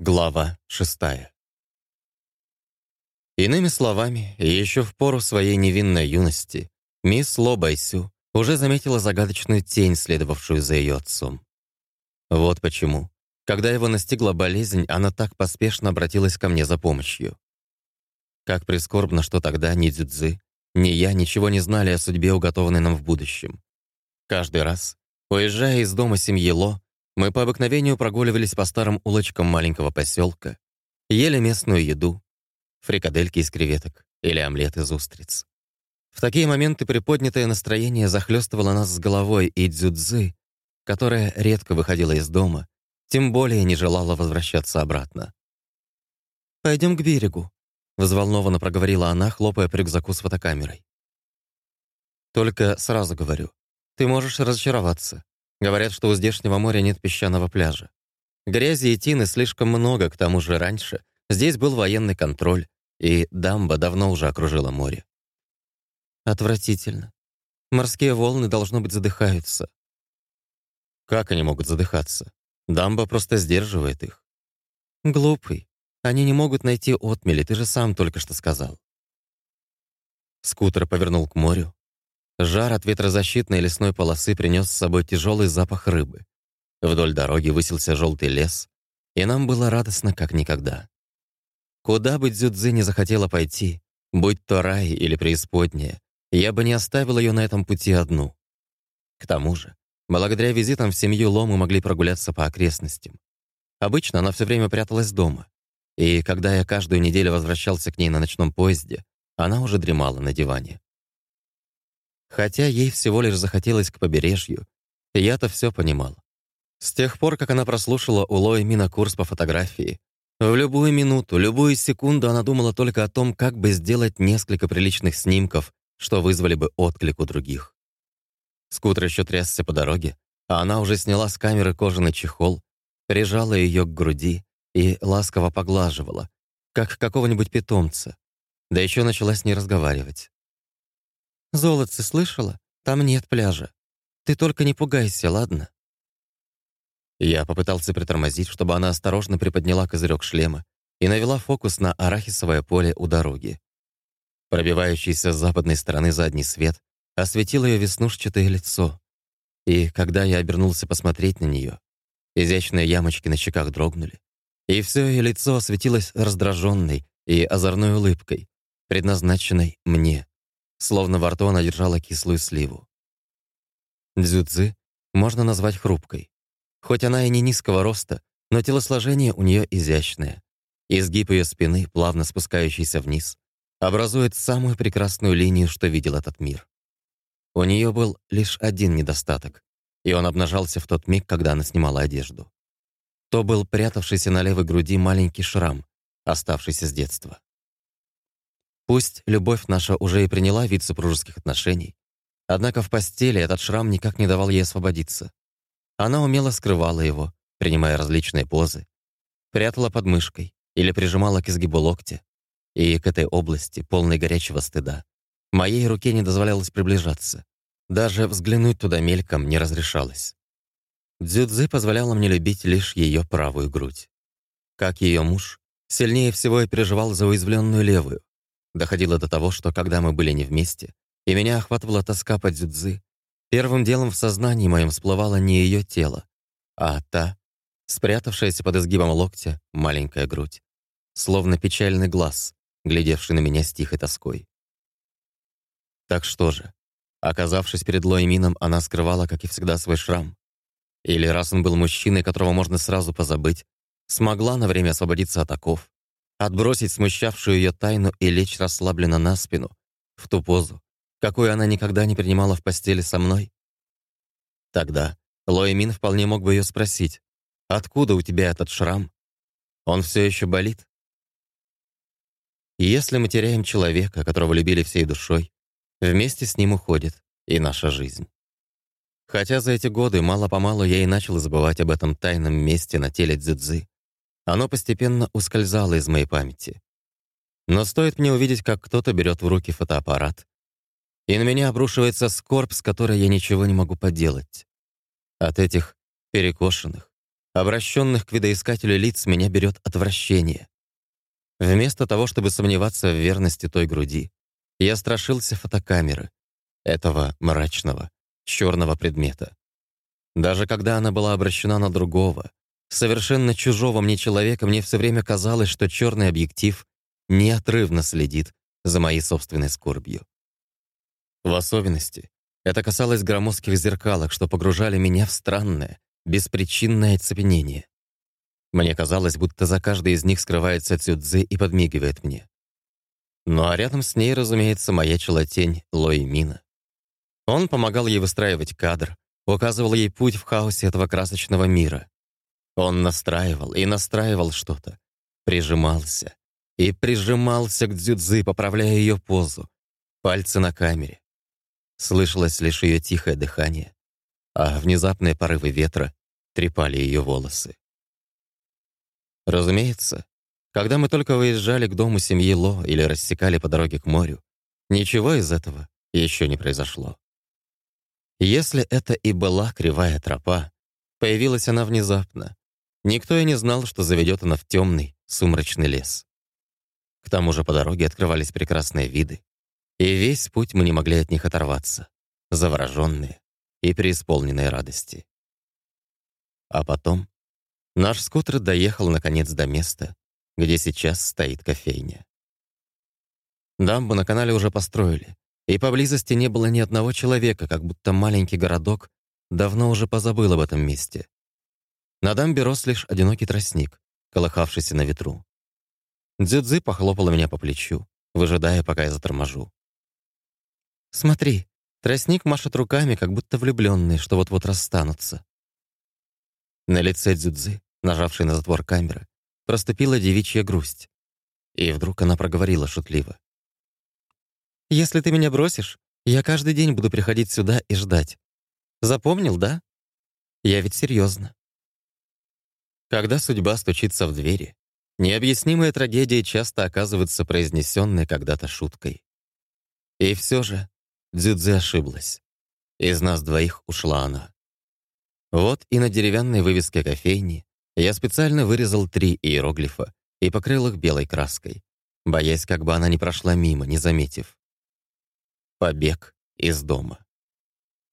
Глава шестая. Иными словами, еще в пору своей невинной юности мисс Ло уже заметила загадочную тень, следовавшую за ее отцом. Вот почему, когда его настигла болезнь, она так поспешно обратилась ко мне за помощью. Как прискорбно, что тогда ни Дзюдзы, ни я ничего не знали о судьбе, уготованной нам в будущем. Каждый раз, уезжая из дома семьи Ло, мы по обыкновению прогуливались по старым улочкам маленького поселка, ели местную еду, фрикадельки из креветок или омлет из устриц. В такие моменты приподнятое настроение захлестывало нас с головой, и дзюдзы, которая редко выходила из дома, тем более не желала возвращаться обратно. «Пойдем к берегу», — взволнованно проговорила она, хлопая по рюкзаку с фотокамерой. «Только сразу говорю, ты можешь разочароваться. Говорят, что у здешнего моря нет песчаного пляжа. Грязи и тины слишком много, к тому же раньше здесь был военный контроль, и дамба давно уже окружила море. Отвратительно. Морские волны, должно быть, задыхаются. Как они могут задыхаться? Дамба просто сдерживает их. Глупый. Они не могут найти отмели, ты же сам только что сказал. Скутер повернул к морю, Жар от ветрозащитной лесной полосы принес с собой тяжелый запах рыбы. Вдоль дороги высился желтый лес, и нам было радостно, как никогда. Куда бы Дзюдзи не захотела пойти, будь то рай или преисподняя, я бы не оставил ее на этом пути одну. К тому же, благодаря визитам в семью Ло мы могли прогуляться по окрестностям. Обычно она все время пряталась дома, и когда я каждую неделю возвращался к ней на ночном поезде, она уже дремала на диване. Хотя ей всего лишь захотелось к побережью, я-то все понимал. С тех пор, как она прослушала у Лои Мина курс по фотографии, в любую минуту, любую секунду она думала только о том, как бы сделать несколько приличных снимков, что вызвали бы отклик у других. Скутер еще трясся по дороге, а она уже сняла с камеры кожаный чехол, прижала ее к груди и ласково поглаживала, как какого-нибудь питомца. Да еще начала с ней разговаривать. «Золотце, слышала? Там нет пляжа. Ты только не пугайся, ладно?» Я попытался притормозить, чтобы она осторожно приподняла козырек шлема и навела фокус на арахисовое поле у дороги. Пробивающийся с западной стороны задний свет осветил ее веснушчатое лицо. И когда я обернулся посмотреть на нее, изящные ямочки на щеках дрогнули, и все ее лицо осветилось раздраженной и озорной улыбкой, предназначенной мне словно во рту она держала кислую сливу. Дзюцзы можно назвать хрупкой. Хоть она и не низкого роста, но телосложение у нее изящное. Изгиб ее спины, плавно спускающийся вниз, образует самую прекрасную линию, что видел этот мир. У нее был лишь один недостаток, и он обнажался в тот миг, когда она снимала одежду. То был прятавшийся на левой груди маленький шрам, оставшийся с детства. Пусть любовь наша уже и приняла вид супружеских отношений, однако в постели этот шрам никак не давал ей освободиться. Она умело скрывала его, принимая различные позы, прятала под мышкой или прижимала к изгибу локтя, и к этой области, полной горячего стыда, моей руке не дозволялось приближаться. Даже взглянуть туда мельком не разрешалось. Дзюдзы позволяла мне любить лишь ее правую грудь. Как ее муж, сильнее всего я переживал за уязвленную левую, Доходило до того, что когда мы были не вместе, и меня охватывала тоска по дзюдзы, первым делом в сознании моем всплывало не ее тело, а та, спрятавшаяся под изгибом локтя, маленькая грудь, словно печальный глаз, глядевший на меня с тихой тоской. Так что же, оказавшись перед Лоэмином, она скрывала, как и всегда, свой шрам? Или раз он был мужчиной, которого можно сразу позабыть, смогла на время освободиться от оков, отбросить смущавшую ее тайну и лечь расслабленно на спину, в ту позу, какую она никогда не принимала в постели со мной? Тогда Лоэмин вполне мог бы ее спросить, «Откуда у тебя этот шрам? Он все еще болит?» Если мы теряем человека, которого любили всей душой, вместе с ним уходит и наша жизнь. Хотя за эти годы мало-помалу я и начал забывать об этом тайном месте на теле Дзюдзы, оно постепенно ускользало из моей памяти. Но стоит мне увидеть, как кто-то берет в руки фотоаппарат, и на меня обрушивается скорбь, с которой я ничего не могу поделать. От этих перекошенных, обращенных к видоискателю лиц, меня берет отвращение. Вместо того, чтобы сомневаться в верности той груди, я страшился фотокамеры, этого мрачного, черного предмета. Даже когда она была обращена на другого, совершенно чужого мне человека, мне все время казалось, что черный объектив неотрывно следит за моей собственной скорбью. В особенности это касалось громоздких зеркалок, что погружали меня в странное, беспричинное оцепенение. Мне казалось, будто за каждой из них скрывается Цюдзи и подмигивает мне. Ну а рядом с ней, разумеется, маячила тень Лои Мина. Он помогал ей выстраивать кадр, указывал ей путь в хаосе этого красочного мира. Он настраивал и настраивал что-то, прижимался и прижимался к дзюдзы, поправляя ее позу, пальцы на камере. Слышалось лишь ее тихое дыхание, а внезапные порывы ветра трепали ее волосы. Разумеется, когда мы только выезжали к дому семьи Ло или рассекали по дороге к морю, ничего из этого еще не произошло. Если это и была кривая тропа, появилась она внезапно. Никто и не знал, что заведет она в темный, сумрачный лес. К тому же по дороге открывались прекрасные виды, и весь путь мы не могли от них оторваться, завороженные и преисполненные радости. А потом Наш скутер доехал, наконец, до места, где сейчас стоит кофейня. Дамбу на канале уже построили, и поблизости не было ни одного человека, как будто маленький городок давно уже позабыл об этом месте. На дамбе рос лишь одинокий тростник, колыхавшийся на ветру. Дзюдзы похлопала меня по плечу, выжидая, пока я заторможу. «Смотри, тростник машет руками, как будто влюбленные, что вот-вот расстанутся». На лице Дзюдзы нажавшей на затвор камеры, проступила девичья грусть. И вдруг она проговорила шутливо. «Если ты меня бросишь, я каждый день буду приходить сюда и ждать. Запомнил, да? Я ведь серьезно. Когда судьба стучится в двери, необъяснимая трагедия часто оказывается произнесенной когда-то шуткой. И все же Дзюдзи ошиблась. Из нас двоих ушла она. Вот и на деревянной вывеске кофейни я специально вырезал три иероглифа и покрыл их белой краской, боясь, как бы она не прошла мимо, не заметив. Побег из дома.